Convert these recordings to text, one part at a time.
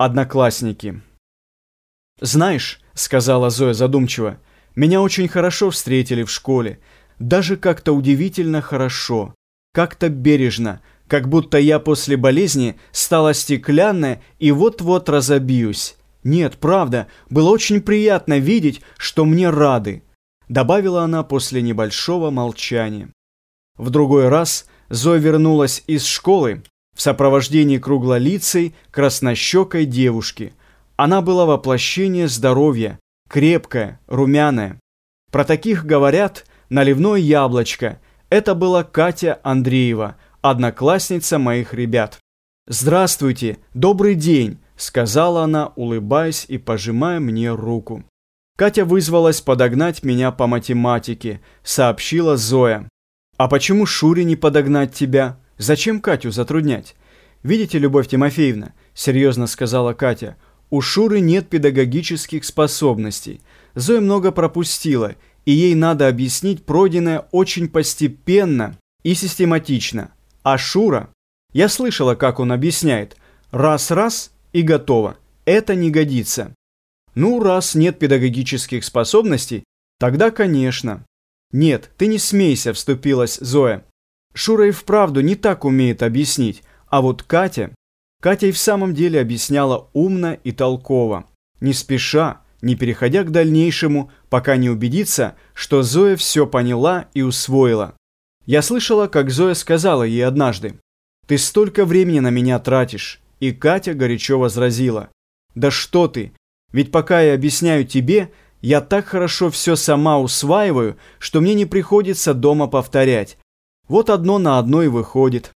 Одноклассники. «Знаешь», — сказала Зоя задумчиво, — «меня очень хорошо встретили в школе. Даже как-то удивительно хорошо, как-то бережно, как будто я после болезни стала стеклянная и вот-вот разобьюсь. Нет, правда, было очень приятно видеть, что мне рады», — добавила она после небольшого молчания. В другой раз Зоя вернулась из школы, в сопровождении круглолицей, краснощекой девушки. Она была воплощение здоровья, крепкая, румяная. Про таких говорят «наливное яблочко». Это была Катя Андреева, одноклассница моих ребят. «Здравствуйте, добрый день», — сказала она, улыбаясь и пожимая мне руку. Катя вызвалась подогнать меня по математике, сообщила Зоя. «А почему Шуре не подогнать тебя?» Зачем Катю затруднять? Видите, Любовь Тимофеевна, серьезно сказала Катя, у Шуры нет педагогических способностей. Зоя много пропустила, и ей надо объяснить пройденное очень постепенно и систематично. А Шура? Я слышала, как он объясняет. Раз-раз и готово. Это не годится. Ну, раз нет педагогических способностей, тогда, конечно. Нет, ты не смейся, вступилась Зоя. Шура и вправду не так умеет объяснить, а вот Катя... Катя и в самом деле объясняла умно и толково, не спеша, не переходя к дальнейшему, пока не убедится, что Зоя все поняла и усвоила. Я слышала, как Зоя сказала ей однажды, «Ты столько времени на меня тратишь», и Катя горячо возразила, «Да что ты, ведь пока я объясняю тебе, я так хорошо все сама усваиваю, что мне не приходится дома повторять, вот одно на одно и выходит.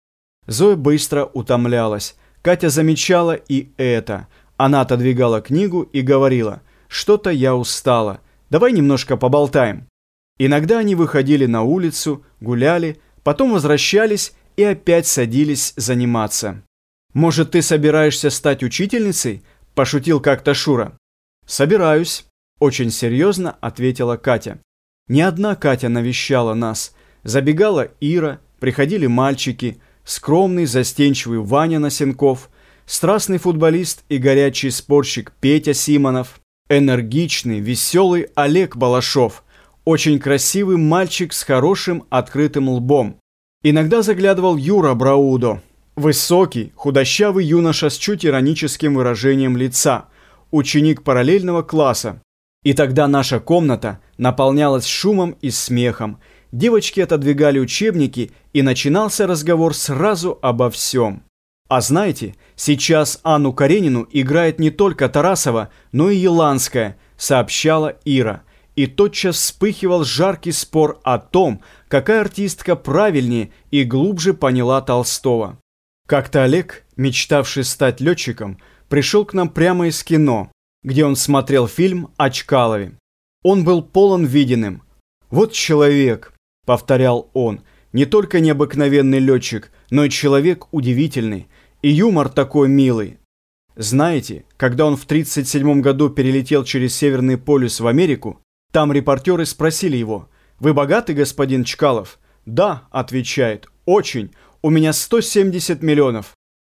Зоя быстро утомлялась. Катя замечала и это. Она отодвигала книгу и говорила, что-то я устала, давай немножко поболтаем. Иногда они выходили на улицу, гуляли, потом возвращались и опять садились заниматься. «Может, ты собираешься стать учительницей?» – пошутил как-то Шура. «Собираюсь», – очень серьезно ответила Катя. Не одна Катя навещала нас – Забегала Ира, приходили мальчики, скромный, застенчивый Ваня Носенков, страстный футболист и горячий спорщик Петя Симонов, энергичный, веселый Олег Балашов, очень красивый мальчик с хорошим открытым лбом. Иногда заглядывал Юра Браудо, высокий, худощавый юноша с чуть ироническим выражением лица, ученик параллельного класса. И тогда наша комната наполнялась шумом и смехом, Девочки отодвигали учебники, и начинался разговор сразу обо всем. А знаете, сейчас Анну Каренину играет не только Тарасова, но и Еланская, сообщала Ира. И тотчас вспыхивал жаркий спор о том, какая артистка правильнее и глубже поняла Толстого. Как-то Олег, мечтавший стать летчиком, пришел к нам прямо из кино, где он смотрел фильм о Чкалове. Он был полон виденным. Вот человек, — повторял он, — не только необыкновенный летчик, но и человек удивительный, и юмор такой милый. Знаете, когда он в 1937 году перелетел через Северный полюс в Америку, там репортеры спросили его, «Вы богатый, господин Чкалов?» «Да», — отвечает, «очень, у меня 170 миллионов».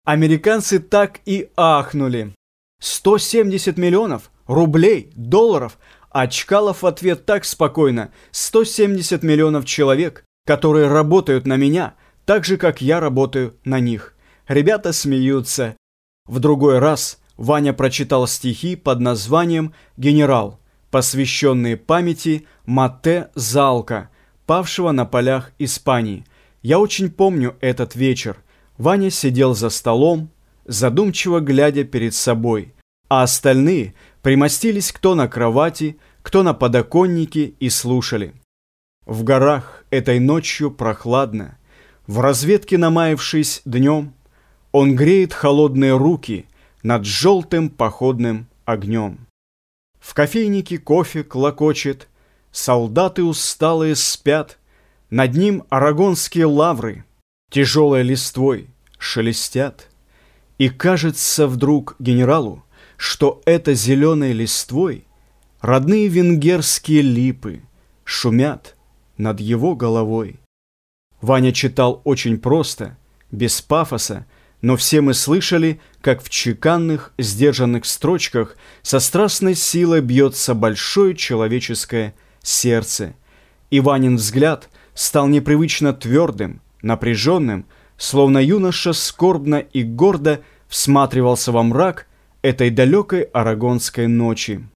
Американцы так и ахнули. 170 миллионов? Рублей? Долларов? А Чкалов в ответ так спокойно. 170 миллионов человек, которые работают на меня, так же, как я работаю на них. Ребята смеются. В другой раз Ваня прочитал стихи под названием «Генерал», посвященные памяти Мате Залка, павшего на полях Испании. Я очень помню этот вечер. Ваня сидел за столом, задумчиво глядя перед собой, а остальные примостились кто на кровати, кто на подоконнике и слушали. В горах этой ночью прохладно, в разведке намаявшись днем, он греет холодные руки над желтым походным огнем. В кофейнике кофе клокочет, солдаты усталые спят, над ним арагонские лавры тяжелой листвой шелестят. И кажется вдруг генералу, что это зеленой листвой Родные венгерские липы шумят над его головой. Ваня читал очень просто, без пафоса, но все мы слышали, как в чеканных, сдержанных строчках со страстной силой бьется большое человеческое сердце. Иванин взгляд стал непривычно твердым, напряженным, словно юноша скорбно и гордо всматривался во мрак этой далекой арагонской ночи.